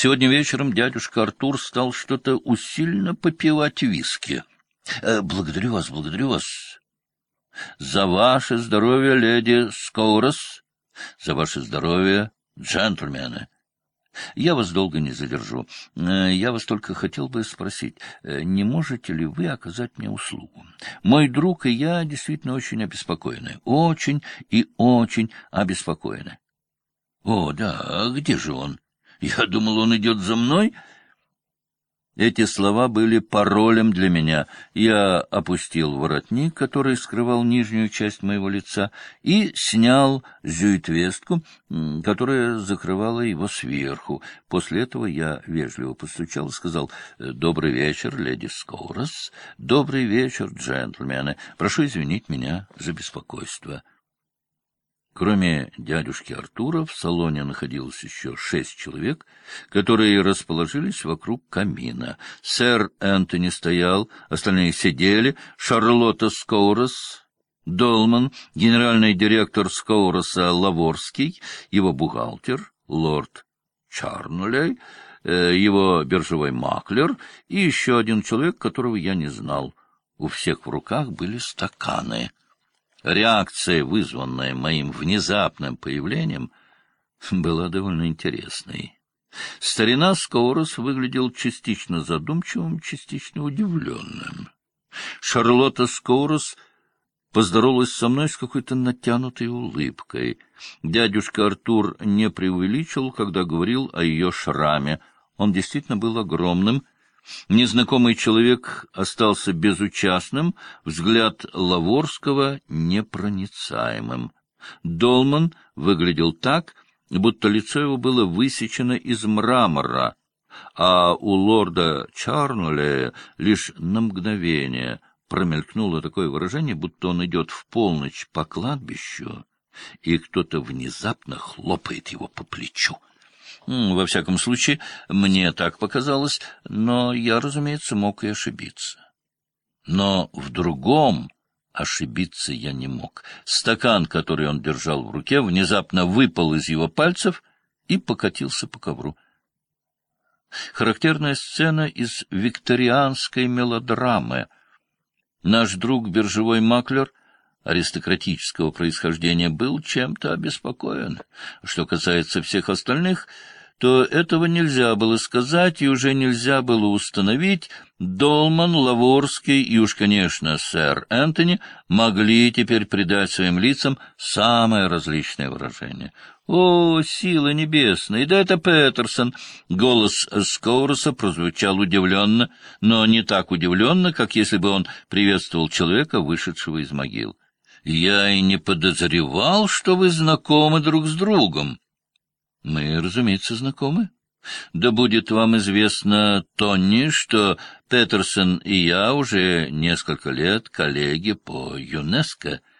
Сегодня вечером дядюшка Артур стал что-то усиленно попивать виски. Э, благодарю вас, благодарю вас. За ваше здоровье, леди Скоурос, за ваше здоровье, джентльмены. Я вас долго не задержу. Э, я вас только хотел бы спросить, э, не можете ли вы оказать мне услугу? Мой друг и я действительно очень обеспокоены. Очень и очень обеспокоены. О, да, а где же он? Я думал, он идет за мной. Эти слова были паролем для меня. Я опустил воротник, который скрывал нижнюю часть моего лица, и снял зюитвестку, которая закрывала его сверху. После этого я вежливо постучал и сказал «Добрый вечер, леди Скоурос. Добрый вечер, джентльмены. Прошу извинить меня за беспокойство». Кроме дядюшки Артура, в салоне находилось еще шесть человек, которые расположились вокруг камина. Сэр Энтони стоял, остальные сидели, Шарлотта Скоурос, Долман, генеральный директор Скоуроса Лаворский, его бухгалтер, лорд Чарнулей, э, его биржевой маклер и еще один человек, которого я не знал. У всех в руках были стаканы — Реакция, вызванная моим внезапным появлением, была довольно интересной. Старина Скоурос выглядел частично задумчивым, частично удивленным. Шарлотта Скоурос поздоровалась со мной с какой-то натянутой улыбкой. Дядюшка Артур не преувеличил, когда говорил о ее шраме. Он действительно был огромным — Незнакомый человек остался безучастным, взгляд Лаворского непроницаемым. Долман выглядел так, будто лицо его было высечено из мрамора, а у лорда Чарнуля лишь на мгновение промелькнуло такое выражение, будто он идет в полночь по кладбищу, и кто-то внезапно хлопает его по плечу. Во всяком случае, мне так показалось, но я, разумеется, мог и ошибиться. Но в другом ошибиться я не мог. Стакан, который он держал в руке, внезапно выпал из его пальцев и покатился по ковру. Характерная сцена из викторианской мелодрамы. Наш друг, биржевой маклер, аристократического происхождения, был чем-то обеспокоен. Что касается всех остальных то этого нельзя было сказать и уже нельзя было установить, Долман, Лаворский и уж, конечно, сэр Энтони могли теперь придать своим лицам самое различное выражение. «О, сила небесная! Да это Петерсон!» Голос Скоуруса прозвучал удивленно, но не так удивленно, как если бы он приветствовал человека, вышедшего из могил. «Я и не подозревал, что вы знакомы друг с другом». Мы, разумеется, знакомы. Да будет вам известно, Тонни, что Петерсон и я уже несколько лет коллеги по ЮНЕСКО —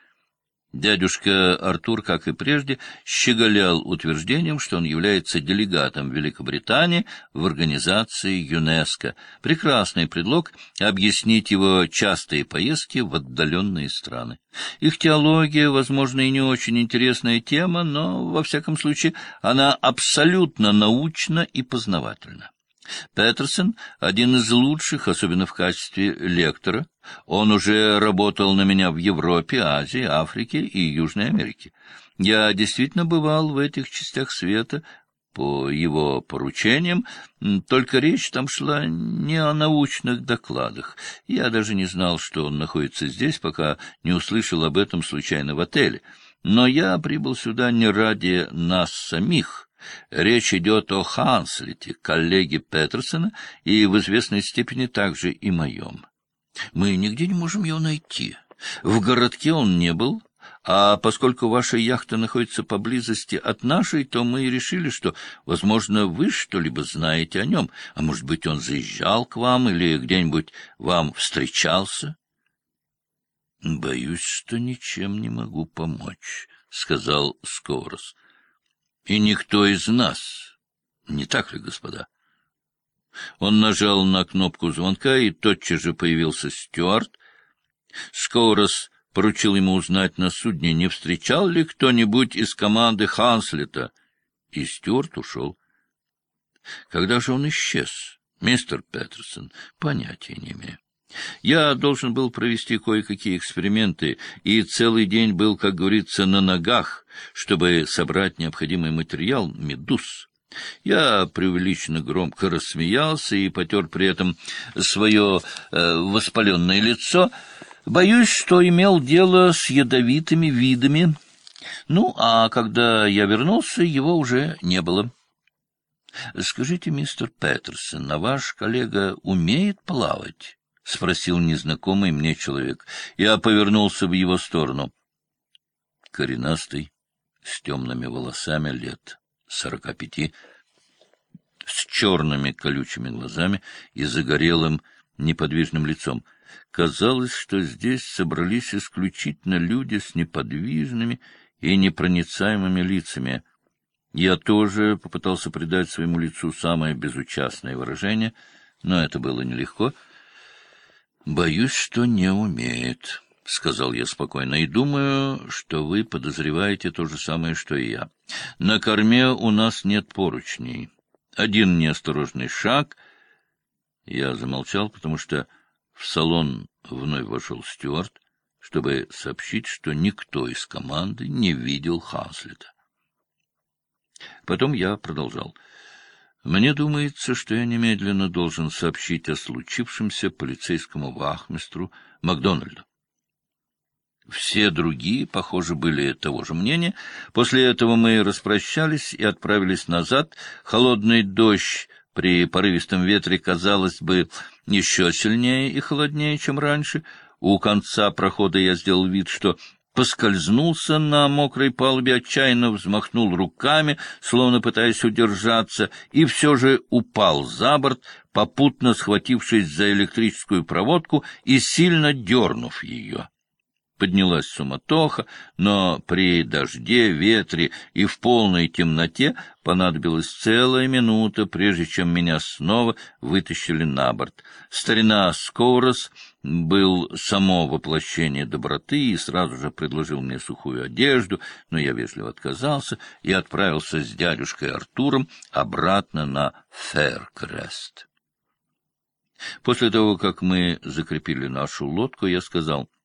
Дядюшка Артур, как и прежде, щеголял утверждением, что он является делегатом Великобритании в организации ЮНЕСКО. Прекрасный предлог объяснить его частые поездки в отдаленные страны. Их теология, возможно, и не очень интересная тема, но, во всяком случае, она абсолютно научна и познавательна. Петерсон — один из лучших, особенно в качестве лектора. Он уже работал на меня в Европе, Азии, Африке и Южной Америке. Я действительно бывал в этих частях света по его поручениям, только речь там шла не о научных докладах. Я даже не знал, что он находится здесь, пока не услышал об этом случайно в отеле. Но я прибыл сюда не ради нас самих — Речь идет о Ханслете, коллеге Петерсона, и в известной степени также и моем. Мы нигде не можем его найти. В городке он не был, а поскольку ваша яхта находится поблизости от нашей, то мы решили, что, возможно, вы что-либо знаете о нем, а может быть, он заезжал к вам или где-нибудь вам встречался. — Боюсь, что ничем не могу помочь, — сказал Скорос и никто из нас. Не так ли, господа? Он нажал на кнопку звонка, и тотчас же появился Стюарт. Скоурос поручил ему узнать на судне, не встречал ли кто-нибудь из команды Ханслета, и Стюарт ушел. Когда же он исчез? Мистер Петерсон, понятия не имею. Я должен был провести кое-какие эксперименты, и целый день был, как говорится, на ногах, чтобы собрать необходимый материал медуз. Я преувеличенно громко рассмеялся и потер при этом свое э, воспаленное лицо. Боюсь, что имел дело с ядовитыми видами. Ну, а когда я вернулся, его уже не было. — Скажите, мистер Петерсон, а ваш коллега умеет плавать? — спросил незнакомый мне человек. Я повернулся в его сторону. Коренастый, с темными волосами лет сорока пяти, с черными колючими глазами и загорелым неподвижным лицом. Казалось, что здесь собрались исключительно люди с неподвижными и непроницаемыми лицами. Я тоже попытался придать своему лицу самое безучастное выражение, но это было нелегко. «Боюсь, что не умеет», — сказал я спокойно, — «и думаю, что вы подозреваете то же самое, что и я. На корме у нас нет поручней. Один неосторожный шаг...» Я замолчал, потому что в салон вновь вошел Стюарт, чтобы сообщить, что никто из команды не видел Ханслета. Потом я продолжал. Мне думается, что я немедленно должен сообщить о случившемся полицейскому вахмистру Макдональду. Все другие, похоже, были того же мнения. После этого мы распрощались и отправились назад. Холодный дождь при порывистом ветре, казалось бы, еще сильнее и холоднее, чем раньше. У конца прохода я сделал вид, что поскользнулся на мокрой палубе, отчаянно взмахнул руками, словно пытаясь удержаться, и все же упал за борт, попутно схватившись за электрическую проводку и сильно дернув ее. Поднялась суматоха, но при дожде, ветре и в полной темноте понадобилась целая минута, прежде чем меня снова вытащили на борт. Старина Скорос был само воплощение доброты и сразу же предложил мне сухую одежду, но я вежливо отказался и отправился с дядюшкой Артуром обратно на Феркрест. После того, как мы закрепили нашу лодку, я сказал —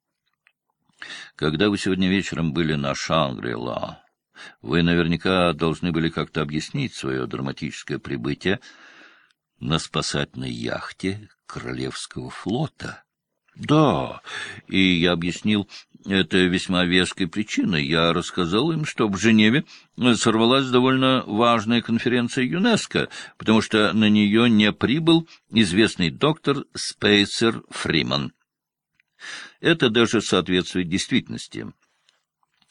когда вы сегодня вечером были на Шангри-Ла, вы наверняка должны были как-то объяснить свое драматическое прибытие на спасательной яхте Королевского флота. Да, и я объяснил это весьма веской причиной. Я рассказал им, что в Женеве сорвалась довольно важная конференция ЮНЕСКО, потому что на нее не прибыл известный доктор Спейсер Фриман. Это даже соответствует действительности.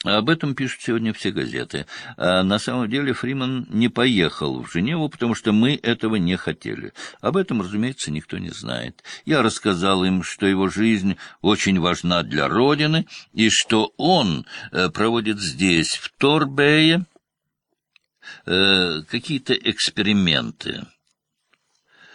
Об этом пишут сегодня все газеты. А на самом деле Фриман не поехал в Женеву, потому что мы этого не хотели. Об этом, разумеется, никто не знает. Я рассказал им, что его жизнь очень важна для Родины, и что он э, проводит здесь, в Торбее, э, какие-то эксперименты.